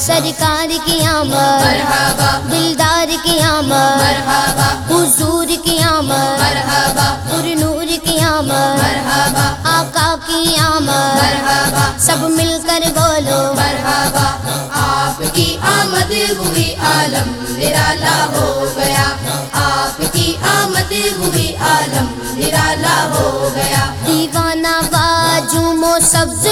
سرکار کی آمد دلدار کی آمد حضور کی آمد پر نور کی آمد آقا کی آمد سب مل کر بولو۔ آپ کی آمد ہوئی عالم نرالا ہو گیا۔ آپ کی آمد ہوئی عالم نرالا ہو گیا۔ دیوانہ باجومو سبز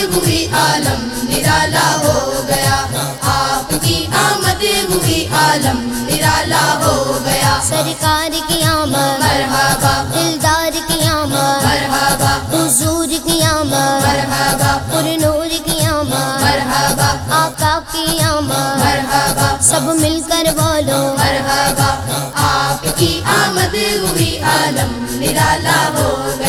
ہوئی عالم نرالا ہو گیا۔ آپ کی آمد ہوئی عالم نرالا ہو گیا۔ سرکار کی آمد مرحبا۔ دلدار کی آمد مرحبا۔ حضور کی آمد مرحبا۔ پر نور کی آمد مرحبا۔ آقا کی آمد مرحبا۔ سب مل کر بولو مرحبا۔ آپ کی آمد ہوئی عالم نرالا ہو گیا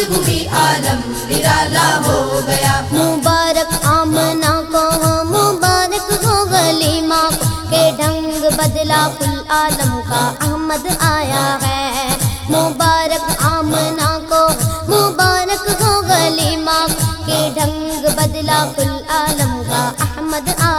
آمد ہوئی عالم نرالا ہو گیا۔ مبارک آمنا کو ہو مبارک ہو غلیمہ کو کہ ڈھنگ بدلا کل عالم کا احمد آیا ہے۔ مبارک آمنا کو، مبارک ہو غلیمہ کو کہ ڈھنگ بدلا کل عالم کا احمد آیا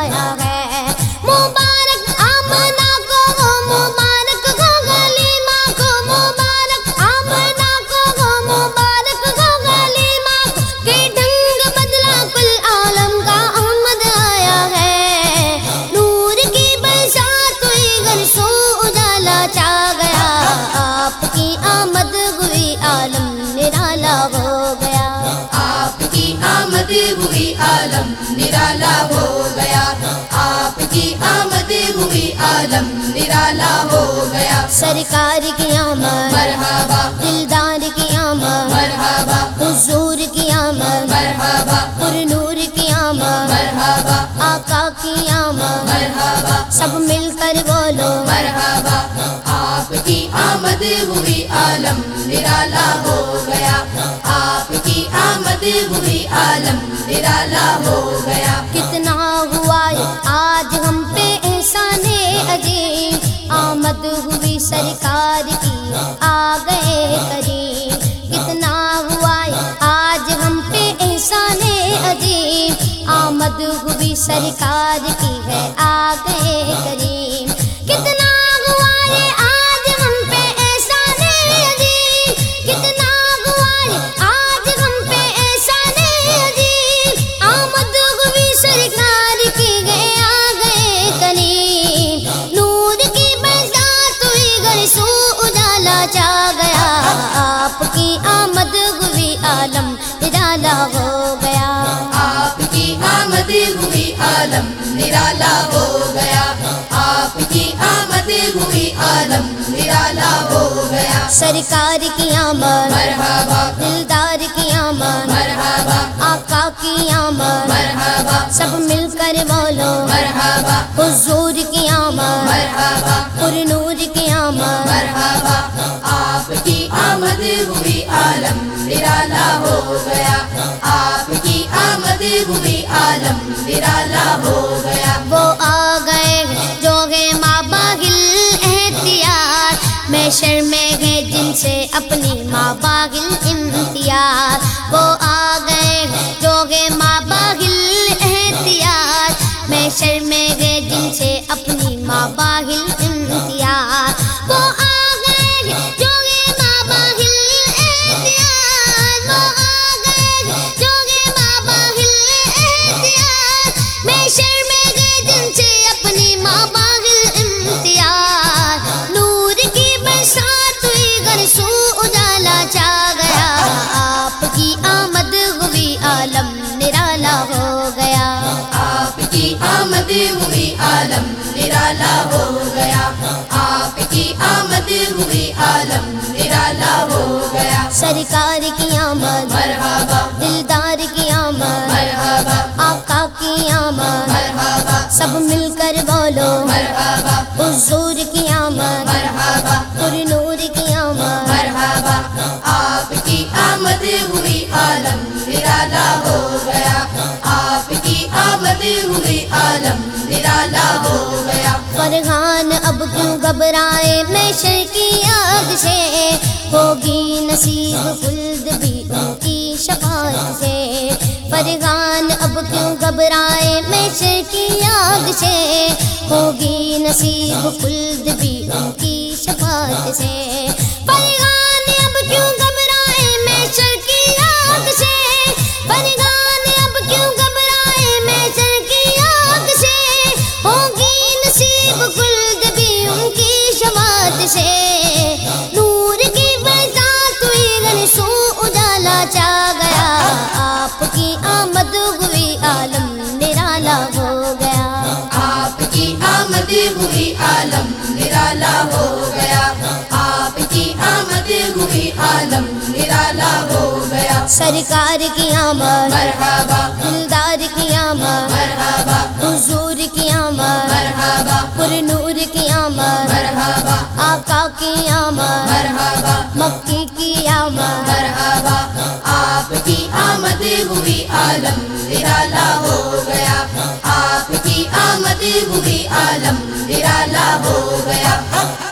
ہوئی عالم نرالا ہو گیا۔ آپ کی آمد ہوئی عالم نرالا ہو گیا۔ سرکار کی آمد مرحبا۔ دلدار کی آمد مرحبا۔ حضور کی آمد مرحبا۔ پر نور کی آمد مرحبا۔ آقا کی آمد مرحبا۔ سب مل کر بولو۔ مرحبا۔ آپ کی آمد ہوئی عالم نرالا ہو گیا۔ آمد ہوئی عالم، نرالا ہو گیا۔ کتنا ہوا آج ہم پہ احسان عجیب۔ آمد ہوئی سرکار کی، آ گئے کریم کتنا ہوا آج ہم پہ احسان عجیب۔ آمد ہوئی سرکار کی ہے، آ گئے کریم عالم نرالا ہو گیا۔ آپ کی آمد ہوئی عالم نرالا ہو گیا۔ سرکار کی آمد مرحبا۔ دلدار کی آمد مرحبا۔ آقا کی آمد مرحبا۔ سب مل کر بولو۔ مرحبا۔ حضور کی آمد مرحبا۔ پر نور کی آمد۔ مرحبا۔ آپ کی آمد ہوئی عالم نرالا ہو گیا۔ آپ کی آمد ہوئی عالم نرالا احتیاط میں شرمے گئے جن سے اپنی ماں باغل امتیاز۔ وہ آ گئے جو ہے ماں باغل احتیاط میں شرمے گئے جن سے اپنی ماں باغل عالم نرالا ہو گیا۔ سرکار کی آمد مرحبا۔ دلدار کی آمد مرحبا۔ آقا کی آمد۔ مرحبا۔ سب مل اب کیوں گھبرائے؟ میشر کی آگ سے ہوگی نصیب خلد بھی ان کی شفاعت سے۔ فرغان اب کیوں گھبرائے؟ میشر کی آگ سے ہوگی نصیب خلد بھی ان کی شفاعت سے۔ فرغان اب کیوں آمد ہوئی عالم نرالا ہو گیا۔ آپ کی آمد ہوئی عالم نرالا ہو گیا۔ سرکار کی آمد مرحبا۔ دلدار کی آمد مرحبا۔ حضور کی آمد مرحبا۔ پر نور کی آمد مرحبا۔ آقا کی آمد مرحبا۔ مکی کی آمد۔ مرحبا۔ آپ کی آمد ہوئی عالم نرالا ہو رحمت ہوئی عالم نرالا ہو گیا۔